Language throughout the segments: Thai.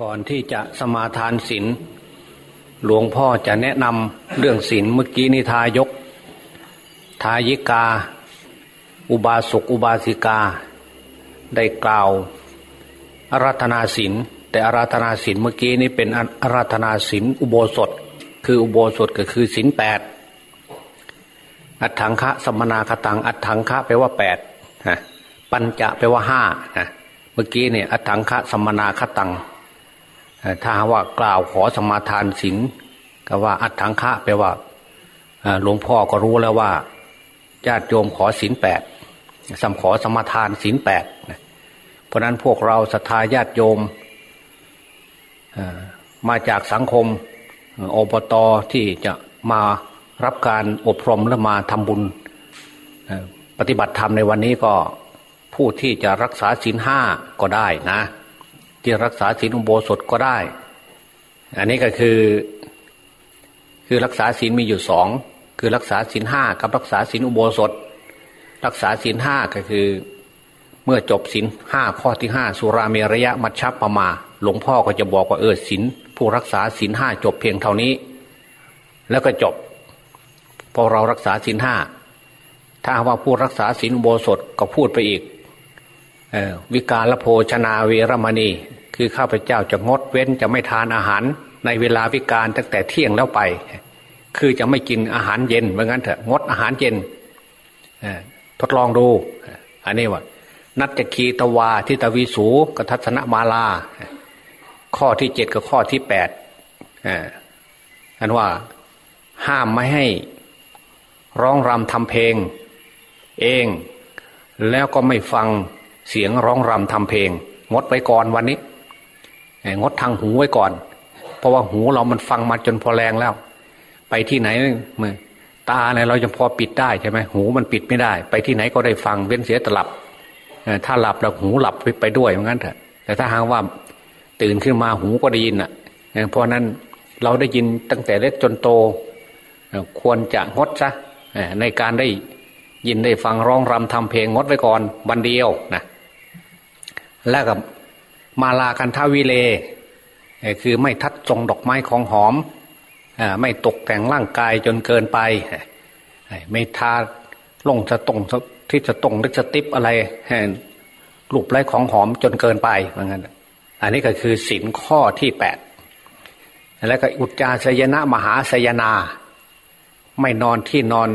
ก่อนที่จะสมาทานศีลหลวงพ่อจะแนะนำเรื่องศีลเมื่อกี้นิทายก ทายิกา อุบาสกอุบาสิกา ได้กล่าวอารัธนาศีลแต่อารัธนาศีลเมื่อกี้นี้เป็นอารัธนาศีลอุโบสถ คืออุโบสถก็คือศีลแปดอัฏฐังคะสมนาคตังอัฏฐังคะแปลว่าแปดปัญจะแปลว่าห้าเมื่อกี้เนี่ยอัฏฐังคะสมนาคตัง ถ้าว่ากล่าวขอสมาทานศีลก็ว่าอัตถังคะแปลว่าหลวงพ่อก็รู้แล้วว่าญาติโยมขอศีลแปดสัมขอสมาทานศีลแปดเพราะนั้นพวกเราศรัทธาญาติโยมมาจากสังคมอบตที่จะมารับการอบรมและมาทำบุญปฏิบัติธรรมในวันนี้ก็ผู้ที่จะรักษาศีลห้าก็ได้นะ ที่รักษาศีลอุโบสถก็ได้ อันนี้ก็คือ คือรักษาศีลมีอยู่สองคือรักษาศีลห้ากับรักษาศีลอุโบสถ รักษาศีลห้าก็คือ เมื่อจบศีลห้าข้อที่ห้าสุราเมรยะมัชชัปปมา หลวงพ่อก็จะบอกว่าเออศีลผู้รักษาศีลห้าจบเพียงเท่านี้ แล้วก็จบพอเรารักษาศีลห้าถ้าว่าผู้รักษาศีลอุโบสถก็พูดไปอีกวิการละโภชนาเวรมณี คือข้าพเจ้าจะงดเว้นจะไม่ทานอาหาร ในเวลาวิการตั้งแต่เที่ยงแล้วไป คือจะไม่กินอาหารเย็นเหมือนกันเถอะงดอาหารเย็นทดลองดูอันนี้ว่านัตจคีตวาทิตวิสูกทัศนมาลา ข้อที่เจ็ดกับข้อที่แปดอันว่าห้ามไม่ให้ร้องรำทำเพลง เอง แล้วก็ไม่ฟังเสียงร้องรำทำเพลง งดไว้ก่อนวันนี้ งดทางหูไว้ก่อน เพราะว่าหูเรามันฟังมาจนพอแรงแล้ว ไปที่ไหนมือตาเนี่ยเราจะพอปิดได้ใช่ไหมหูมันปิดไม่ได้ ไปที่ไหนก็ได้ฟังเว้นเสียตลับถ้าหลับเราหูหลับไปด้วยเหมือนกันเถอะ แต่ถ้าหากว่าตื่นขึ้นมาหูก็ได้ยินอะเพราะนั้นเราได้ยินตั้งแต่เล็กจนโต ควรจะงดซะในการได้ยินได้ฟังร้องรำทำเพลงงดไว้ก่อนวันเดียวนะแล้วกับ มาลากันทาวิเลคือไม่ทัดทรงดอกไม้ของหอม ไม่ตกแต่งร่างกายจนเกินไป ไม่ทาลงจะตรงที่จะตรงหรือจะติบอะไรรูปไร้ของหอมจนเกินไปเหมือนกันอันนี้ก็คือศินข้อที่แปดแล้วก็อุจจาสยนะมหาสยนา ไม่นอนที่นอน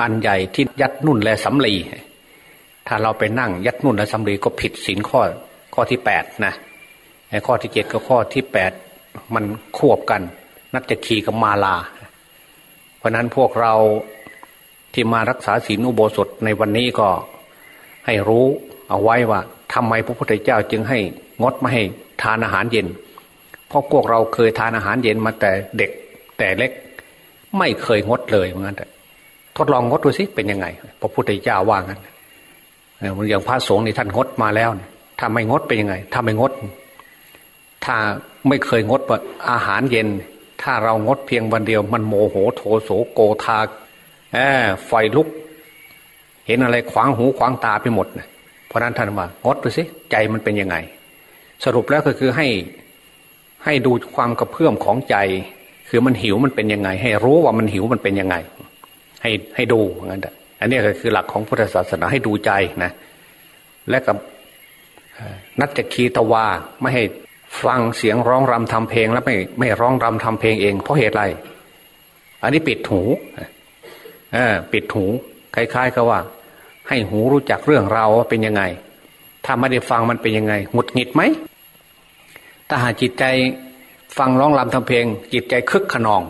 อันใหญ่ที่ยัดนุ่นและสำลีถ้าเราไปนั่งยัดนุ่นและสำลีก็ผิดศินข้อข้อที่แปดนะ ข้อที่เจ็ดกับข้อที่แปดมันควบกัน นักจะขี่กับมาลา เพราะนั้นพวกเราที่มารักษาศีลอุโบสถในวันนี้ก็ให้รู้เอาไว้ว่าทำไมพระพุทธเจ้าจึงให้งดไม่ให้ทานอาหารเย็น เพราะพวกเราเคยทานอาหารเย็นมาแต่เด็กแต่เล็ก ไม่เคยงดเลยเหมือนกันทดลองงดดูสิเป็นยังไง พระพุทธเจ้าว่างั้นอย่างพระสงฆ์นี่ท่านงดมาแล้วถ้าไม่งดเป็นยังไงถ้าไม่งด ถ้าไม่เคยงดว่าอาหารเย็น ถ้าเรางดเพียงวันเดียว มันโมโหโทโสโกธาแอบไฟลุก เห็นอะไรขวางหูขวางตาไปหมดนะเพราะนั้นท่านว่างดดูสิใจมันเป็นยังไง สรุปแล้วก็คือให้ให้ดูความกระเพื่อมของใจ คือมันหิวมันเป็นยังไง ให้รู้ว่ามันหิวมันเป็นยังไง ให้ให้ดูงั้นอันนี้ก็คือหลักของพุทธศาสนาให้ดูใจนะ และกับนัตจคีตวาไม่ให้ ฟังเสียงร้องรำทำเพลงแล้วไม่ไม่ร้องรำทำเพลงเอง เพราะเหตุไร อันนี้ปิดหูเออปิดหูคล้ายๆกับว่า ให้หูรู้จักเรื่องราวว่าเป็นยังไง ถ้าไม่ได้ฟังมันเป็นยังไงหงุดหงิดไหมถ้าหากจิตใจฟังร้องรำทำเพลง จิตใจคึกขนอง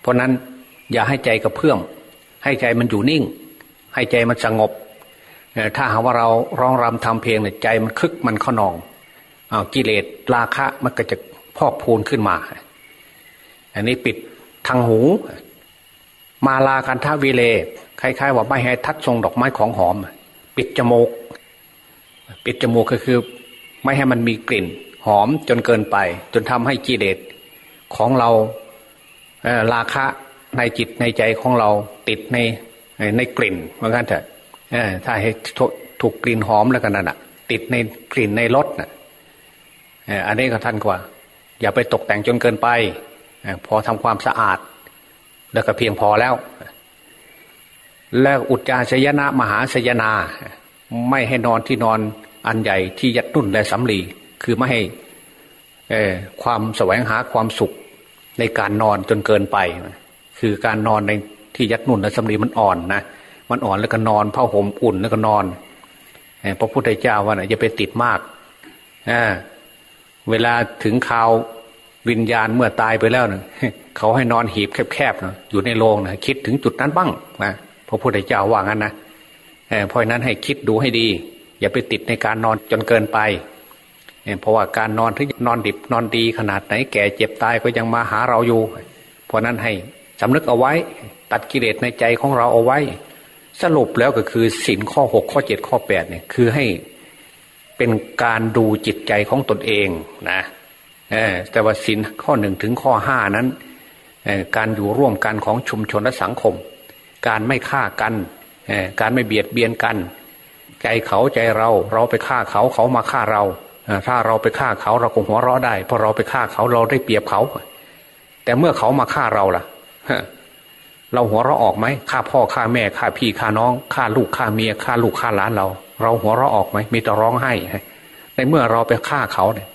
เพราะนั้นอย่าให้ใจกระเพื่อมให้ใจมันอยู่นิ่ง ให้ใจมันสงบถ้าหากว่าเราร้องรำทำเพลงเนี่ยใจมันคึกมันขนอง อากิเลสราคะมันก็จะพอกพูนขึ้นมา อันนี้ปิดทางหู มาลากันท่าวีเลคล้ายๆว่าไม่ให้ทัดทรงดอกไม้ของหอม ปิดจมูก ปิดจมูกก็คือ ไม่ให้มันมีกลิ่น หอมจนเกินไป จนทำให้กิเลสของเราราคะในจิตในใจของเราติดในในกลิ่นเหมือนกันเถอะถ้าให้ถูกกลิ่นหอมแล้วกันน่ะ ติดในกลิ่นในรสน่ะ อันนี้ก็ท่านกว่า อย่าไปตกแต่งจนเกินไปพอทำความสะอาด แล้วก็เพียงพอแล้ว แล้วอุจจาชยนะมหาชยนา ไม่ให้นอนที่นอนอันใหญ่ที่ยัดนุ่นและสำลีคือไม่ให้ความแสวงหาความสุขในการนอนจนเกินไป คือการนอนในที่ยัดนุ่นและสำลีมันอ่อนนะมันอ่อนแล้วก็นอนผ้าห่มอุ่นแล้วก็นอนพระพุทธเจ้าว่านะอย่าไปติดมากอ เวลาถึงข่าววิญญาณเมื่อตายไปแล้วนะเขาให้นอนหีบแคบๆนะอยู่ในโรงนะคิดถึงจุดนั้นบ้างนะพระพุทธเจ้าว่างั้นนะเพราะนั้นให้คิดดูให้ดี อย่าไปติดในการนอนจนเกินไปเพราะว่าการนอนที่นอนดิบนอนดีขนาดไหนแก่เจ็บตายก็ยังมาหาเราอยู่ เพราะนั้นให้สำนึกเอาไว้ ตัดกิเลสในใจของเราเอาไว้ สรุปแล้วก็คือสินข้อหกข้อเจ็ดข้อแปดเนี่ยคือให้ เป็นการดูจิตใจของตนเองนะแต่ว่าสินข้อหนึ่งถึงข้อห้านั้นการอยู่ร่วมกันของชุมชนและสังคม การไม่ฆ่ากันการไม่เบียดเบียนกัน ใจเขาใจเราเราไปฆ่าเขาเขามาฆ่าเรา ถ้าเราไปฆ่าเขาเราคงหัวเราะได้เพราะเราไปฆ่าเขาเราได้เปรียบเขา แต่เมื่อเขามาฆ่าเราล่ะ เราหัวเราะออกไหมฆ่าพ่อฆ่าแม่ฆ่าพี่ฆ่าน้องฆ่าลูกฆ่าเมียฆ่าลูกฆ่าหลานเรา เราหัวเราะออกไหมมีแต่ร้องไห้ในเมื่อเราไปฆ่าเขาเนี่ย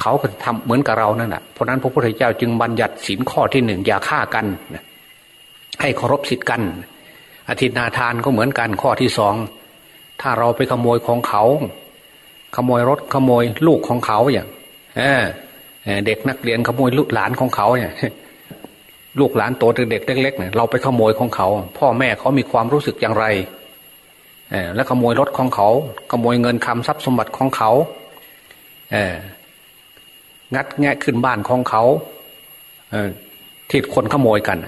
เขาก็ทำเหมือนกับเรานั่นแหะเพราะนั้นพระพุทธเจ้าจึงบัญญัติสินข้อที่หนึ่งอย่าฆ่ากันให้เคารพสิทธิ์กันอธินาทานก็เหมือนกันข้อที่สองถ้าเราไปขโมยของเขา ขโมยรถขโมยลูกของเขาอย่างเด็กนักเรียนขโมยลูกหลานของเขาเนี่ย ลูกหลานโตเด็กเล็กๆเนี่ยเราไปขโมยของเขา พ่อแม่เขามีความรู้สึกอย่างไรแล้วขโมยรถของเขา ขโมยเงินคำทรัพย์สมบัติของเขาเงัดแงะขึ้นบ้านของเขาที่คนขโมยกัน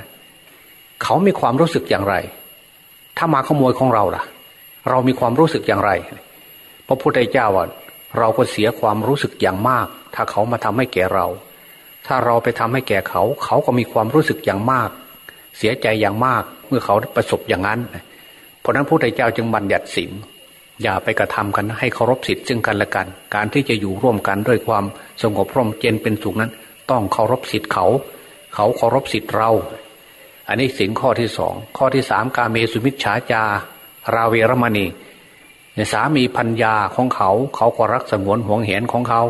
เขามีความรู้สึกอย่างไร ถ้ามาขโมยของเราล่ะ เรามีความรู้สึกอย่างไรพระพุทธเจ้าว่าเราก็เสียความรู้สึกอย่างมาก ถ้าเขามาทำให้แก่เรา ถ้าเราไปทำให้แก่เขา เขาก็มีความรู้สึกอย่างมาก เสียใจอย่างมากเมื่อเขาประสบอย่างนั้น เพราะนั้นพระพุทธเจ้าจึงบัญญัติสินอย่าไปกระทำกันให้เคารพสิทธิ์ซึ่งกันและกัน การที่จะอยู่ร่วมกันด้วยความสงบร่มเย็นเป็นสุขนั้น ต้องเคารพสิทธิ์เขา เขาเคารพสิทธิ์เรา อันนี้สินข้อที่สองข้อที่สามกาเมสุมิชฌาจา ราเวรมณีสามีพัญญาของเขา เขาก็รักสงวนห่วงเห็นของเขา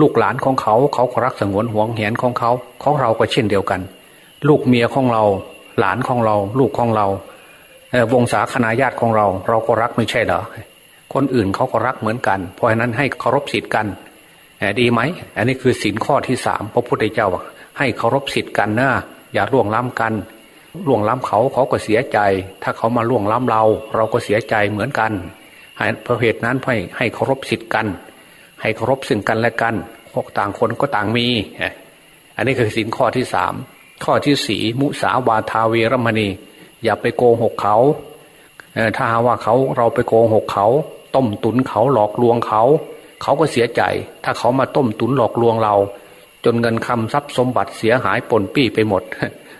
ลูกหลานของเขาเขาก็รักสงวนห่วงเห็นของเขาของเราก็เช่นเดียวกัน ลูกเมียของเรา หลานของเรา ลูกของเราวงศาคณาญาติของเรา เราก็รักไม่ใช่เหรอคนอื่นเขาก็รักเหมือนกัน เพราะฉะนั้นให้เคารพสิทธิ์กันดีไหมอันนี้คือสินข้อที่สามพระพุทธเจ้าให้เคารพสิทธิ์กันนะอย่าล่วงล้ำกันล่วงล้ำเขาเขาก็เสียใจ ถ้าเขามาล่วงล้ำเรา เราก็เสียใจเหมือนกันเพราะเหตุนั้นให้ให้เคารพสิทธิ์กัน ให้เคารพซึ่งกันและกันพวกต่างคนก็ต่างมี อันนี้คือสินข้อที่สามข้อที่สี่มุสาวาทาเวรมณี อย่าไปโกหกเขาถ้าว่าเขาเราไปโกหกเขา ต้มตุนเขาหลอกลวงเขา เขาก็เสียใจ ถ้าเขามาต้มตุนหลอกลวงเรา จนเงินคำทรัพย์สมบัติเสียหายปนปี้ไปหมด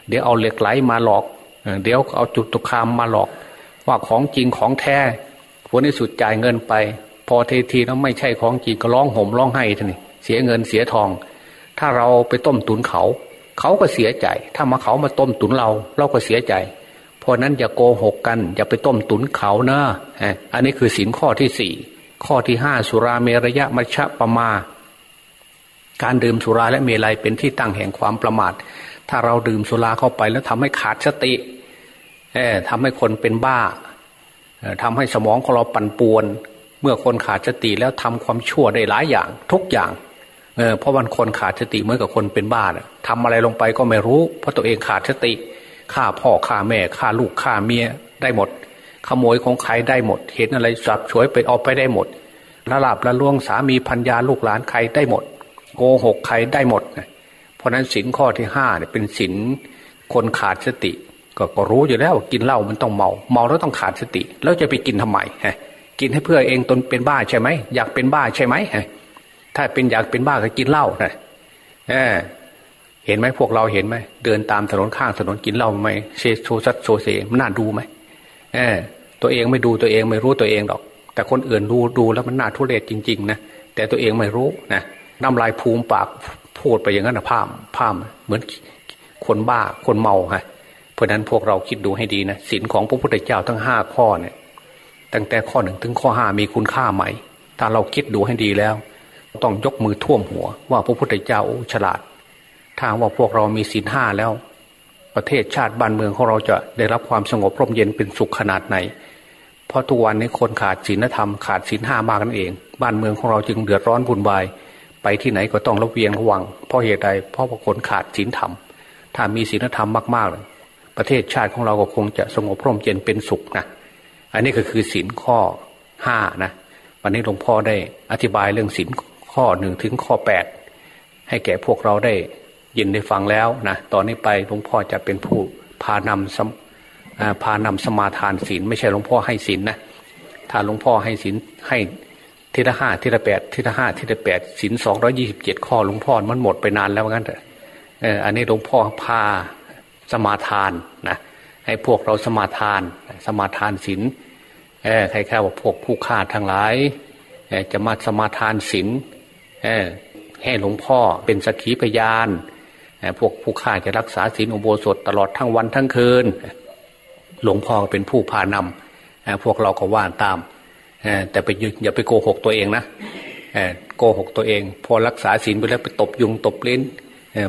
เดี๋ยวเอาเหล็กไหลมาหลอก เดี๋ยวเอาจุดตุคามมาหลอก ว่าของจริงของแท้ผลในสุดจ่ายเงินไป พอเททีแล้วไม่ใช่ของจริงก็ร้องห่มร้องไห้ท่านี่เสียเงินเสียทอง ถ้าเราไปต้มตุนเขา เขาก็เสียใจ ถ้ามาเขามาต้มตุนเรา เราก็เสียใจ เพราะนั้นอย่าโกหกกัน อย่าไปต้มตุนเขานะอันนี้คือสินข้อที่สี่ข้อที่ห้าสุราเมรยะมัชะปมา การดื่มสุราและเมลัยเป็นที่ตั้งแห่งความประมาท ถ้าเราดื่มสุราเข้าไปแล้วทำให้ขาดสติทำให้คนเป็นบ้าทำให้สมองของเราปั่นป่วน มื่อคนขาดสติแล้วทำความชั่วได้หลายอย่าง ทุกอย่างเเพราะวันคนขาดสติเหมือนกับคนเป็นบ้าทำอะไรลงไปก็ไม่รู้ เพราะตัวเองขาดสติฆ่าพ่อฆ่าแม่ฆ่าลูกฆ่าเมียได้หมด ขโมยของใครได้หมด เห็นอะไรสับฉวยไปเอาไปได้หมดละลาบละล่วงสามีพัญญาลูกหลานใครได้หมด โกหกใครได้หมดเพราะนั้นสินข้อที่ห้าเนี่ยเป็นสินคนขาดสติ ก็ก็รู้อยู่แล้วกินเหล้ามันต้องเมา เมาแล้วต้องขาดสติ แล้วจะไปกินทำไมฮะ กินให้เพื่อเองตนเป็นบ้าใช่ไหมอยากเป็นบ้าใช่ไหมถ้าเป็นอยากเป็นบ้าก็กินเหล้านะเออเห็นไหมพวกเราเห็นไหมเดินตามถนนข้างถนนกินเหล้าไหมเชโซซัดโซเซมันน่าดูไหมเออตัวเองไม่ดูตัวเองไม่รู้ตัวเองหรอก แต่คนอื่นดูดูแล้วมันน่าทุเรศจริง ๆ นะแต่ตัวเองไม่รู้นะน้ำลายฟูมปากพูดไปอย่างนั้นนะภาพภาพเหมือนคนบ้าคนเมาฮะเพราะฉะนั้นพวกเราคิดดูให้ดีนะศีลของพระพุทธเจ้าทั้งห้าข้อเนี่ย ตั้งแต่ข้อหนึ่งถึงข้อห้ามีคุณค่าไหมถ้าเราคิดดูให้ดีแล้ว ต้องยกมือท่วมหัว ว่าพระพุทธเจ้าฉลาด ถ้าว่าพวกเรามีศีลห้าแล้ว ประเทศชาติบ้านเมืองของเราจะได้รับความสงบร่มเย็นเป็นสุขขนาดไหน เพราะทุกวันนี้คนขาดศีลธรรมขาดศีลห้ามากนั่นเอง บ้านเมืองของเราจึงเดือดร้อนวุ่นวายไปที่ไหนก็ต้องระเวียงระวัง เพราะเหตุใดเพราะว่าคนขาดศีลธรรม ถ้ามีศีลธรรมมากๆเลยประเทศชาติของเราก็คงจะสงบร่มเย็นเป็นสุขนะ อันนี้ก็คือศีลข้อห้านะวันนี้หลวงพ่อได้อธิบายเรื่องศีลข้อหนึ่งถึงข้อแปดให้แก่พวกเราได้ยินได้ฟังแล้วนะตอนนี้ไปหลวงพ่อจะเป็นผู้พานำพานำสมาทานศีลไม่ใช่หลวงพ่อให้ศีลนะถ้าหลวงพ่อให้ศีลให้ทีละห้าทีละแปดทีละห้าทีละแปดศีลสองร้อยี่สิบเจ็ดข้อหลวงพ่อมันหมดไปนานแล้วงั้นเถอะอันนี้หลวงพ่อพาสมาทานนะ ให้พวกเราสมาทาน สมาทานศีลใครๆว่าพวกผู้ฆ่าทั้งหลายจะมาสมาทานศีลให้หลวงพ่อเป็นสักขีพยาน พวกผู้ฆ่าจะรักษาศีลอุโบสถตลอดทั้งวันทั้งคืน หลวงพ่อเป็นผู้พานำพวกเราก็ว่านตาม แต่ไปอย่าไปโกหกตัวเองนะโกหกตัวเอง พอรักษาศีลไปแล้วไปตบยุงตบลิ้น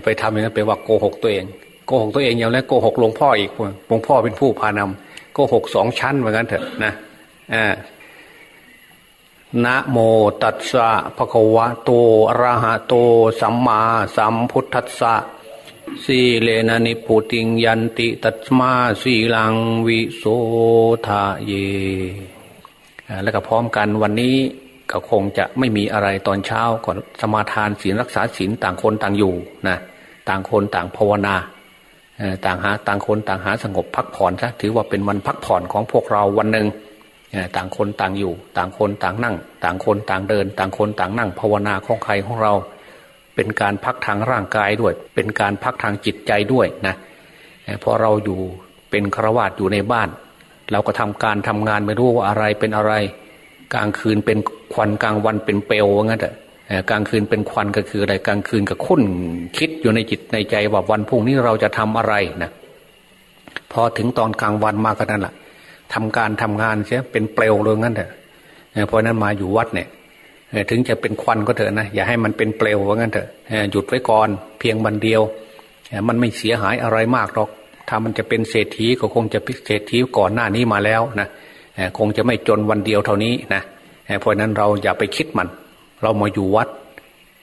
ไปทำอย่างนั้นไปว่าโกหกตัวเอง โกหกตัวเองอย่างแล้วโกหกหลวงพ่ออีกหลวงพ่อเป็นผู้พานำโกหกสองชั้นเหมือนกันเถอะนะอ่านะโมตัสสะภะคะวะโตอะระหะโต สัมมาสัมพุทธัสสะสีเลนะนิพุติงยันติตัสมาสีลังวิโสทาเย แล้วก็พร้อมกันวันนี้ก็คงจะไม่มีอะไรตอนเช้าก่อนสมาทานศีลรักษาศีลต่างคนต่างอยู่นะต่างคนต่างภาวนา ต่างหาต่างคนต่างหาสงบพักผ่อนซะถือว่าเป็นวันพักผ่อนของพวกเราวันหนึ่งต่างคนต่างอยู่ ต่างคนต่างนั่ง ต่างคนต่างเดิน ต่างคนต่างนั่ง ภาวนาของใครของเรา เป็นการพักทางร่างกายด้วย เป็นการพักทางจิตใจด้วยนะพราะเราอยู่เป็นฆราวาสอยู่ในบ้าน เราก็ทำการทำงานไม่รู้ว่าอะไรเป็นอะไร กลางคืนเป็นควันกลางวันเป็นเปลวงั้นแต่ กลางคืนเป็นควันก็คืออะไรกลางคืนก็คุ้นคิดอยู่ในจิตในใจว่าวันพรุ่งนี้เราจะทำอะไรนะพอถึงตอนกลางวันมาก็นั่นแหละทำการทำงานเสียเป็นเปลวเลยงั้นเถอะเพราะนั้นมาอยู่วัดเนี่ยถึงจะเป็นควันก็เถอะนะอย่าให้มันเป็นเปลวว่างั้นเถอะหยุดไว้ก่อนเพียงวันเดียว มันไม่เสียหายอะไรมากหรอก ถ้ามันจะเป็นเศรษฐีก็คงจะเศรษฐีก่อนหน้านี้มาแล้วนะคงจะไม่จนวันเดียวเท่านี้นะเพราะนั้นเราอย่าไปคิดมัน เรามาอยู่วัด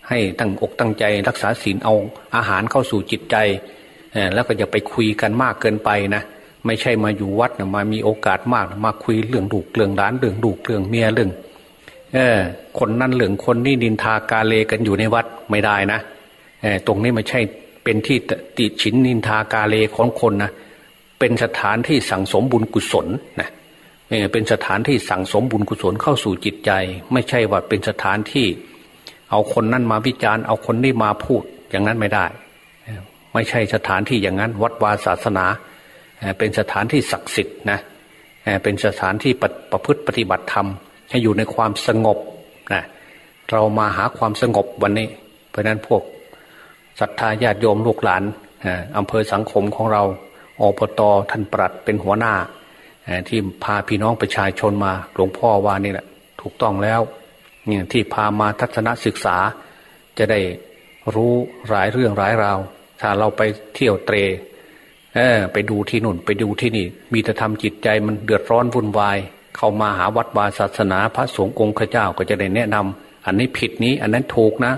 ให้ตั้งอกตั้งใจรักษาศีลเอาอาหารเข้าสู่จิตใจแล้วก็อย่าไปคุยกันมากเกินไปนะไม่ใช่มาอยู่วัดนะมามีโอกาสมากมาคุยเรื่องดูกเรื่องร้านเรื่องดูกเรื่องเมียเรื่องเออคนนั่นเรื่องคนนี่ดินทากาเลกันอยู่ในวัดไม่ได้นะเออตรงนี้ไม่ใช่เป็นที่ติฉินนินทากาเลของคนนะเป็นสถานที่สั่งสมบุญกุศลนะ เป็นสถานที่สั่งสมบุญกุศลเข้าสู่จิตใจ ไม่ใช่ว่าเป็นสถานที่ เอาคนนั้นมาวิจารณ์เอาคนนี้มาพูดอย่างนั้นไม่ได้ ไม่ใช่สถานที่อย่างนั้น วัดวาศาสนา เป็นสถานที่ศักดิ์สิทธิ์นะเป็นสถานที่ประพฤติปฏิบัติธรรม ให้อยู่ในความสงบนะเรามาหาความสงบวันนี้ เพราะนั้นพวกศรัทธาญาติโยมลูกหลานอำเภอสังคมของเราอปตท่านปรัดเป็นหัวหน้า ที่พาพี่น้องประชาชนมาหลวงพ่อว่านี่แหละถูกต้องแล้วเนี่ยที่พามาทัศนศึกษา จะได้รู้หลายเรื่องหลายราวถ้าเราไปเที่ยวเตรเออไปดูที่นู่น ไปดูที่นี่ มีแต่ทำจิตใจมันเดือดร้อนวุ่นวาย เข้ามาหาวัดวาศาสนาพระสงฆ์องค์เจ้าก็จะได้แนะนำอันนี้ผิดนี้ อันนั้นถูกนะ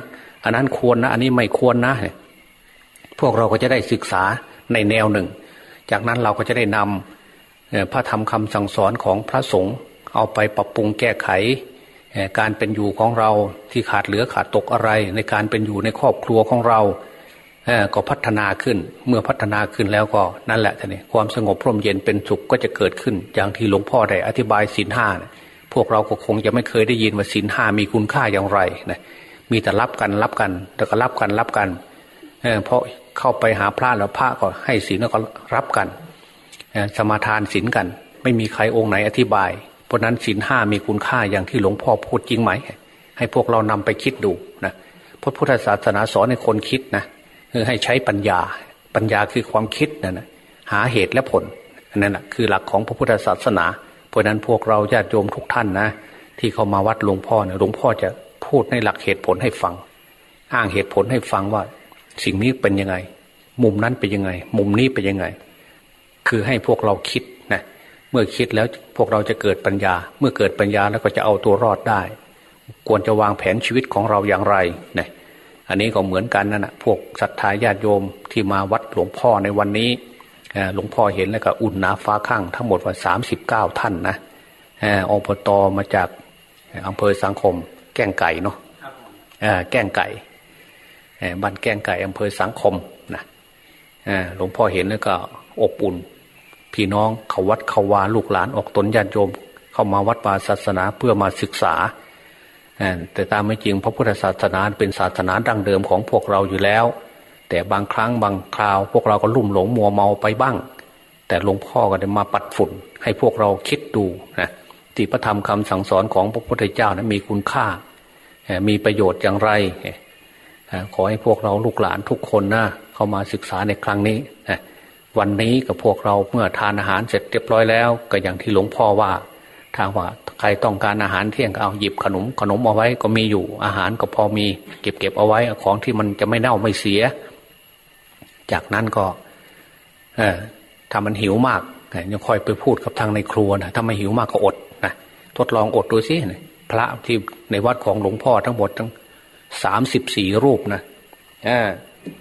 อันนั้นควรนะ อันนี้ไม่ควรนะ พวกเราก็จะได้ศึกษาในแนวหนึ่ง จากนั้นเราก็จะได้นำ พระธรรมคำสั่งสอนของพระสงฆ์เอาไปปรับปรุงแก้ไข การเป็นอยู่ของเราที่ขาดเหลือขาดตกอะไร ในการเป็นอยู่ในครอบครัวของเราก็พัฒนาขึ้นเมื่อพัฒนาขึ้นแล้วก็นั่นแหละท่านนี่ความสงบพร่มเย็นเป็นสุขก็จะเกิดขึ้น อย่างที่หลวงพ่อได้อธิบายสินห้าพวกเราก็คงจะไม่เคยได้ยินว่าสินห้ามีคุณค่าอย่างไรนะมีแต่รับกันรับกันแล้วก็รับกันรับกันเพราะเข้าไปหาพระแล้วพระก็ให้สินแล้วก็รับกัน สมาทานศีลกัน ไม่มีใครองค์ไหนอธิบาย เพราะนั้นศีลห้ามีคุณค่าอย่างที่หลวงพ่อพูดจริงไหม ให้พวกเรานำไปคิดดูนะพระพุทธศาสนาสอนให้คนคิดนะคือให้ใช้ปัญญา ปัญญาคือความคิดนะนะหาเหตุและผลนั่นแหะคือหลักของพระพุทธศาสนา เพราะนั้นพวกเราญาติโยมทุกท่านนะ ที่เขามาวัดหลวงพ่อเนี่ยหลวงพ่อจะพูดในหลักเหตุผลให้ฟัง อ้างเหตุผลให้ฟังว่า สิ่งนี้เป็นยังไง มุมนั้นเป็นยังไง มุมนี้เป็นยังไง คือให้พวกเราคิดนะเมื่อคิดแล้วพวกเราจะเกิดปัญญา เมื่อเกิดปัญญาแล้วก็จะเอาตัวรอดได้ ควรจะวางแผนชีวิตของเราอย่างไรนะอันนี้ก็เหมือนกันนั่นแหะพวกศรัทธาญาติโยมที่มาวัดหลวงพ่อในวันนี้หลวงพ่อเห็นแล้วก็อุ่นหนาฟ้าข้างทั้งหมดว่าสามสิบเก้าท่านนะอปตมาจากอำเภอสังคม แก้งไก่เนาะแก้งไก่บ้านแก้งไก่อำเภอสังคมนะหลวงพ่อเห็นแล้วก็อบอุ่น พี่น้องเขาวัดเขาวาลูกหลานออกตนญาติโยม เข้ามาวัดวาศาสนาเพื่อมาศึกษา แต่ตามไม่จริงพระพุทธศาสนาเป็นศาสนาดั้งเดิมของพวกเราอยู่แล้ว แต่บางครั้งบางคราว พวกเราก็ลุ่มหลงมัวเมาไปบ้าง แต่หลวงพ่อก็ได้มาปัดฝุ่น ให้พวกเราคิดดูนะที่พระธรรมคำสั่งสอนของพระพุทธเจ้านะมีคุณค่า มีประโยชน์อย่างไร ขอให้พวกเราลูกหลานทุกคนนะเข้ามาศึกษาในครั้งนี้ วันนี้กับพวกเราเมื่อทานอาหารเสร็จเรียบร้อยแล้ว ก็อย่างที่หลวงพ่อว่าทางว่าใครต้องการอาหารเที่ยงก็เอาหยิบขนมขนมเอาไว้ก็มีอยู่อาหารก็พอมี เก็บเก็บเอาไว้ของที่มันจะไม่เน่าไม่เสีย จากนั้นก็ เออถ้ามันหิวมากยังคอยไปพูดกับทางในครัวนะถ้าไม่หิวมากก็อดนะทดลองอดดูสิพระที่ในวัดของหลวงพ่อทั้งหมดทั้งสามสิบสี่รูปนะ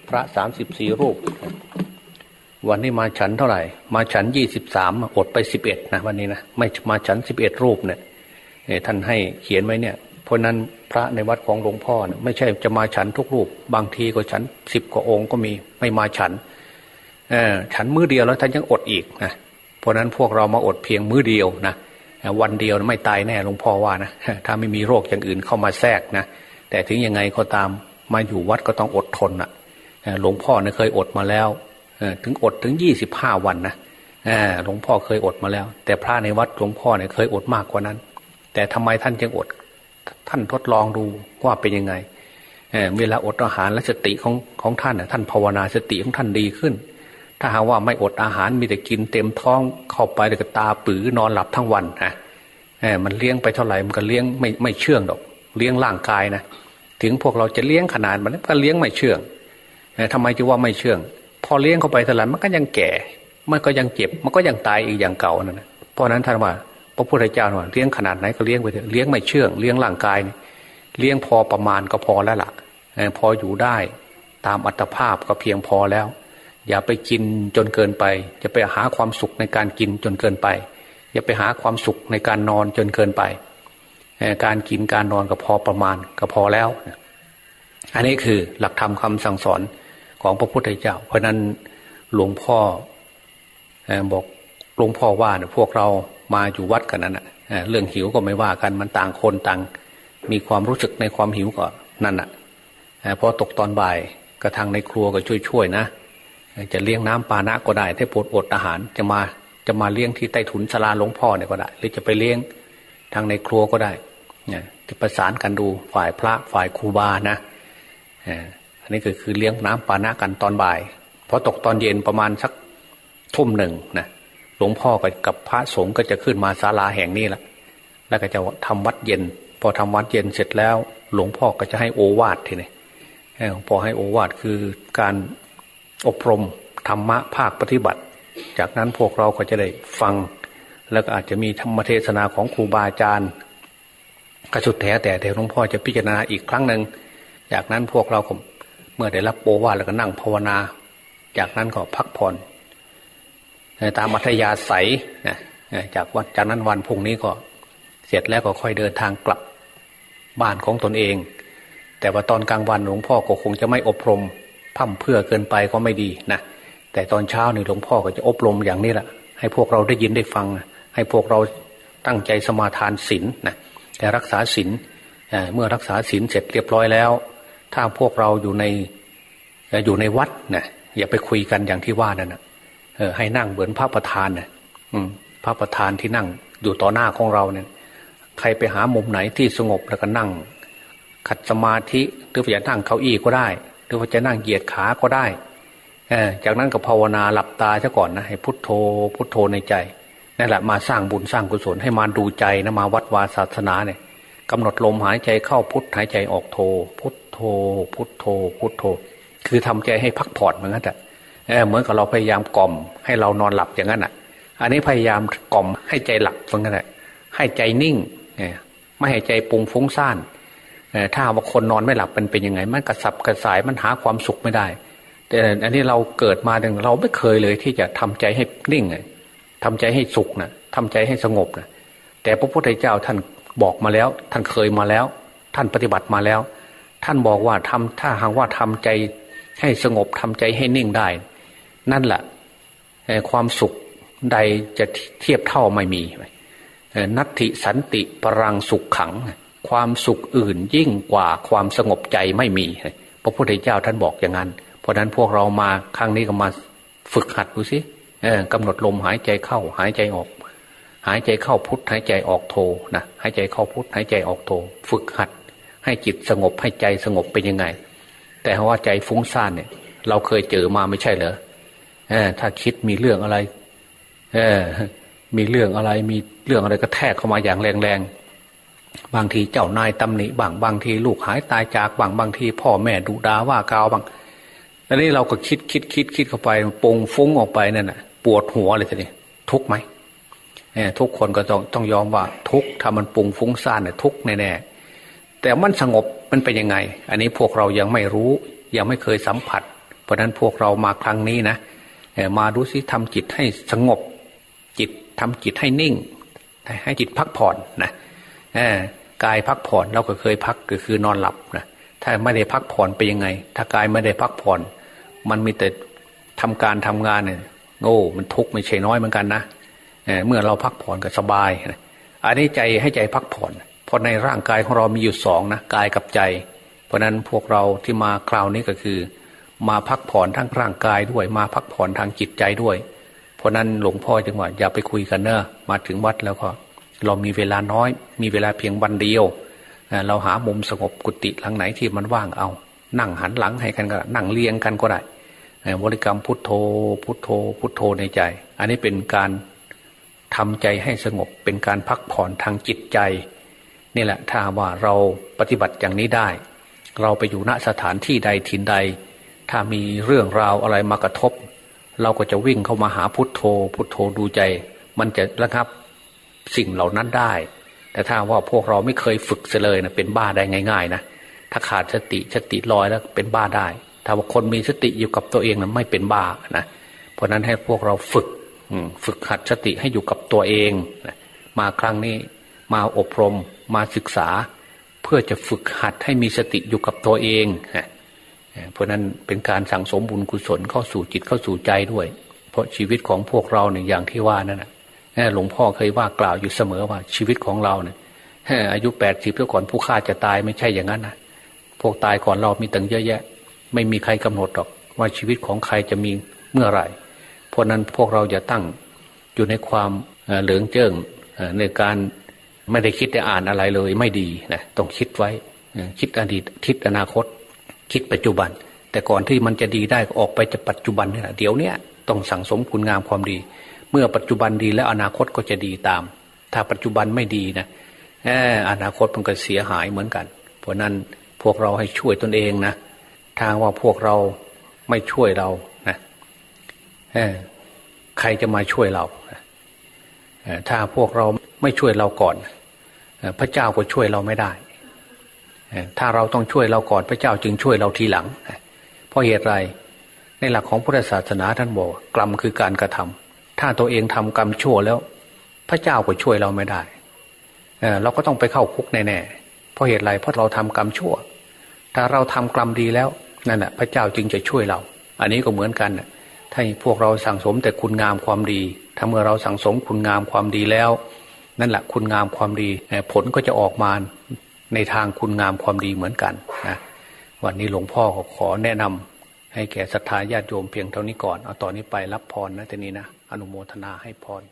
พระสามสิบสี่รูป วันนี้มาฉันเท่าไหร่ มาฉันยี่สิบสามอดไปสิบเอ็ดนะวันนี้นะไม่มาฉันสิบเอ็ดรูปเนี่ยท่านให้เขียนไว้เนี่ย เพราะนั้นพระในวัดของหลวงพ่อเนี่ยไม่ใช่จะมาฉันทุกรูป บางทีก็ฉันสิบกว่าองค์ก็มีไม่มาฉันเออฉันมื้อเดียวแล้วท่านยังอดอีกนะเพราะนั้นพวกเรามาอดเพียงมื้อเดียวนะวันเดียวไม่ตายแน่หลวงพ่อว่านะถ้าไม่มีโรคอย่างอื่นเข้ามาแทรกนะแต่ถึงยังไงก็ตามมาอยู่วัดก็ต้องอดทนนะหลวงพ่อเนี่ยเคยอดมาแล้ว ถึงอดถึงยี่สิบห้าวันนะหลวงพ่อเคยอดมาแล้ว แต่พระในวัดหลวงพ่อเนี่ยเคยอดมากกว่านั้น แต่ทำไมท่านจึงอด ท่านทดลองดูว่าเป็นยังไงเเวลาอดอาหารและสติของของท่านท่านภาวนาสติของท่านดีขึ้น ถ้าหากว่าไม่อดอาหารมีแต่กินเต็มท้องเข้าไปแล้วก็ตาปือนอนหลับทั้งวันฮะมันเลี้ยงไปเท่าไหร่มันก็เลี้ยงไม่ไม่เชื่องดอก เลี้ยงร่างกายนะถึงพวกเราจะเลี้ยงขนาดมันก็เลี้ยงไม่เชื่องทำไมจะว่าไม่เชื่อง พอเลี้ยงเข้าไปเท่าไหร่มันก็ยังแก่ มันก็ยังเจ็บ มันก็ยังตายอีกอย่างเก่านั่นนเพราะนั้นท่านว่า พระพุทธเจ้าว่าเลี้ยงขนาดไหนก็เลี้ยงไปเถอะเลี้ยงไม่เชื่องเลี้ยงร่างกาย เลี้ยงพอประมาณก็พอแล้วล่ะพออยู่ได้ตามอัตภาพก็เพียงพอแล้ว อย่าไปกินจนเกินไปจะไปหาความสุขในการกินจนเกินไป อย่าไปหาความสุขในการนอนจนเกินไป การกินการนอนก็พอประมาณก็พอแล้ว อันนี้คือหลักธรรมคาสั่งสอน ของพระพุทธเจ้า เพราะนั้นหลวงพ่อบอกหลวงพ่อว่าเนี่ยพวกเรามาอยู่วัดกันนั้นเรื่องหิวก็ไม่ว่ากันมันต่างคนต่าง มีความรู้สึกในความหิวก็นั่นอะพอตกตอนบ่ายกระทางในครัวก็ช่วยๆนะ จะเลี้ยงน้ำปานะก็ได้ถ้าปวดอดอาหารจะมาจะมาเลี้ยงที่ใต้ถุนสลาหลวงพ่อเนี่ยก็ได้ หรือจะไปเลี้ยงทางในครัวก็ได้เนี่ยจะประสานกันดูฝ่ายพระฝ่ายครูบานะ อันนี้ก็คือเลี้ยงน้ำปานะกันตอนบ่ายพอตกตอนเย็นประมาณสักทุ่มหนึ่งนะหลวงพ่อกับพระสงฆ์ก็จะขึ้นมาศาลาแห่งนี้ละแล้วก็จะทำวัดเย็น พอทำวัดเย็นเสร็จแล้ว หลวงพ่อก็จะให้โอวาททีนี้พอให้โอวาทคือการอบรมธรรมะภาคปฏิบัติ จากนั้นพวกเราก็จะได้ฟัง แล้วก็อาจจะมีธรรมเทศนาของครูบาอาจารย์ก็สุดแท้แต่แต่หลวงพ่อจะพิจารณาอีกครั้งหนึ่งจากนั้นพวกเรา เมื่อได้รับโอวาทแล้วก็นั่งภาวนา จากนั้นก็พักผ่อนตามอัธยาศัยนะจากวันจากนั้นวันพุ่งนี้ก็เสร็จแล้วก็ค่อยเดินทางกลับบ้านของตนเอง แต่ว่าตอนกลางวันหลวงพ่อก็คงจะไม่อบรมพั่มเพื่อเกินไปก็ไม่ดีนะแต่ตอนเช้านี่หลวงพ่อก็จะอบรมอย่างนี้แหละให้พวกเราได้ยินได้ฟัง ให้พวกเราตั้งใจสมาทานศีลนนะแต่รักษาศีลเมื่อรักษาศีลเสร็จเรียบร้อยแล้ว ถ้าพวกเราอยู่ในอยู่ในวัดนะอย่าไปคุยกันอย่างที่ว่านั่นนะให้นั่งเหมือนพระประธานนะพระประธานที่นั่งอยู่ต่อหน้าของเราเนี่ย ใครไปหามุมไหนที่สงบแล้วก็นั่ง ขัดสมาธิหรือว่าจะนั่งเก้าอี้ก็ได้ หรือว่าจะนั่งเหยียดขาก็ได้จากนั้นก็ภาวนาหลับตาซะก่อนนะให้พุทโธ พุทโธในใจนั่นแหละมาสร้างบุญสร้างกุศลให้มาดูใจนะมาวัดวาศาสนาเนี่ย กำหนดลมหายใจเข้าพุทหายใจออกโท พุทโธพุทโธพุทโธคือทำใจให้พักผ่อนเหมือนกันแต่เหมือนกับเราพยายามกล่อม ให้เรานอนหลับอย่างนั้นอะ อันนี้พยายามกล่อมให้ใจหลับเหมือนกันแหละให้ใจนิ่งไม่ให้ใจปุงฟุ้งซ่านถ้าว่าคนนอนไม่หลับมันเป็นยังไง มันกระสับกระสายมันหาความสุขไม่ได้ แต่อันนี้เราเกิดมาดังเราไม่เคยเลยที่จะทำใจให้นิ่งทำใจให้สุขนะทำใจให้สงบนะแต่พระพุทธเจ้าท่าน บอกมาแล้ว ท่านเคยมาแล้ว ท่านปฏิบัติมาแล้ว ท่านบอกว่าทำถ้าหากว่าทำใจให้สงบทำใจให้นิ่งได้ นั่นแหละความสุขใดจะเทียบเท่าไม่มีนัตติสันติปรังสุขขัง ความสุขอื่นยิ่งกว่าความสงบใจไม่มี พระพุทธเจ้าท่านบอกอย่างนั้น เพราะนั้นพวกเรามาครั้งนี้ก็มาฝึกหัดดูสิกำหนดลมหายใจเข้าหายใจออก หายใจเข้าพุทหายใจออกโทนะหายใจเข้าพุทหายใจออกโท ฝึกหัด ให้จิตสงบให้ใจสงบเป็นยังไง แต่ว่าใจฟุ้งซ่านเนี่ย เราเคยเจอมาไม่ใช่เหรอถ้าคิดมีเรื่องอะไร เออ มีเรื่องอะไรมีเรื่องอะไรก็แทกเข้ามาอย่างแรงๆบางทีเจ้านายตำหนิบางบางทีลูกหายตายจากบางบางที พ่อแม่ดุด่าว่ากาวบางอันนี้เราก็คิดคิดคิดคิดเข้าไปปงฟุ้งออกไปนั่นน่ะ ปวดหัวเลยทีนี้ทุกไหม ทุกคนก็ต้องต้องยอมว่าทุกถ้ามันปุงฟุ้งซ่านเนี่ยทุกแน่ๆแต่มันสงบมันเป็นยังไง อันนี้พวกเรายังไม่รู้ ยังไม่เคยสัมผัส เพราะนั้นพวกเรามาครั้งนี้นะมาดูสิทำจิตให้สงบ จิตทำจิตให้นิ่ง ให้จิตพักผ่อนนะกายพักผ่อนเราก็เคยพักก็คือนอนหลับนะถ้าไม่ได้พักผ่อนไปยังไง ถ้ากายไม่ได้พักผ่อน มันมีแต่ทำการทำงานเนี่ยโอ้มันทุกข์ไม่ใช่น้อยเหมือนกันนะ เมื่อเราพักผ่อนก็สบายอันนี้ใจให้ใจพักผ่อนเพราะในร่างกายของเรามีอยู่สองนะกายกับใจ เพราะนั้นพวกเราที่มาคราวนี้ก็คือ มาพักผ่อนทั้งร่างกายด้วย มาพักผ่อนทางจิตใจด้วย เพราะนั้นหลวงพ่อจึงว่าอย่าไปคุยกันเนอะมาถึงวัดแล้วก็ เรามีเวลาน้อย มีเวลาเพียงวันเดียวเราหามุมสงบกุฏิหลังไหนที่มันว่างเอา นั่งหันหลังให้กันก็นั่งเลียงกันก็ได้บริกรรมพุทโธ พุทโธ พุทโธในใจ อันนี้เป็นการ ทำใจให้สงบเป็นการพักผ่อนทางจิตใจ นี่แหละถ้าว่าเราปฏิบัติอย่างนี้ได้ เราไปอยู่ณสถานที่ใดถิ่นใด ถ้ามีเรื่องราวอะไรมากระทบ เราก็จะวิ่งเข้ามาหาพุทโธ พุทโธดูใจ มันจะระงับสิ่งเหล่านั้นได้ แต่ถ้าว่าพวกเราไม่เคยฝึกเลยนะเป็นบ้าได้ง่าย ๆ นะถ้าขาดสติสติลอยแล้วเป็นบ้าได้ ถ้าว่าคนมีสติอยู่กับตัวเองนะไม่เป็นบ้านะเพราะนั้นให้พวกเราฝึก ฝึกหัดสติให้อยู่กับตัวเอง มาครั้งนี้มาอบรมมาศึกษา เพื่อจะฝึกหัดให้มีสติอยู่กับตัวเองเพราะนั้นเป็นการสั่งสมบุญกุศลเข้าสู่จิตเข้าสู่ใจด้วย เพราะชีวิตของพวกเราเนี่ยอย่างที่ว่านั่นแหะหลวงพ่อเคยว่ากล่าวอยู่เสมอว่าชีวิตของเราเนี่ยอายุแปดสิบแล้วก่อนผู้ฆ่าจะตายไม่ใช่อย่างนั้นนะพวกตายก่อนเรามีตั้งเยอะแยะ ไม่มีใครกำหนดหรอก ว่าชีวิตของใครจะมีเมื่อไหร่ เพราะนั้นพวกเราจะตั้งอยู่ในความเหลืองเจิ้งในการไม่ได้คิดได้อ่านอะไรเลยไม่ดีนะต้องคิดไว้คิดอดีตคิดอนาคต คิดปัจจุบัน แต่ก่อนที่มันจะดีได้ออกไปจะปัจจุบันนี่แหละเดี๋ยวเนี้ยต้องสั่งสมคุณงามความดี เมื่อปัจจุบันดีแล้วอนาคตก็จะดีตาม ถ้าปัจจุบันไม่ดีนะอนาคตมันก็เสียหายเหมือนกัน เพราะนั้นพวกเราให้ช่วยตนเองนะทางว่าพวกเราไม่ช่วยเรา ใครจะมาช่วยเราถ้าพวกเราไม่ช่วยเราก่อน พระเจ้าก็ช่วยเราไม่ได้ ถ้าเราต้องช่วยเราก่อนพระเจ้าจึงช่วยเราทีหลัง เพราะเหตุไรในหลักของพุทธศาสนาท่านบอกกรรมคือการกระทำถ้าตัวเองทำกรรมชั่วแล้ว พระเจ้าก็ช่วยเราไม่ได้เราก็ต้องไปเข้าคุกแน่ๆเพราะเหตุไรเพราะเราทำกรรมชั่ว ถ้าเราทำกรรมดีแล้วนั่นแหละพระเจ้าจึงจะช่วยเรา อันนี้ก็เหมือนกัน ถ้าพวกเราสั่งสมแต่คุณงามความดี ถ้าเมื่อเราสั่งสมคุณงามความดีแล้ว นั่นแหละคุณงามความดีผลก็จะออกมาในทางคุณงามความดีเหมือนกันนะวันนี้หลวงพ่อขอแนะนำให้แก่ศรัทธาญาติโยมเพียงเท่านี้ก่อน เอาตอนนี้ไปรับพรนะทีนี้นะอนุโมทนาให้พร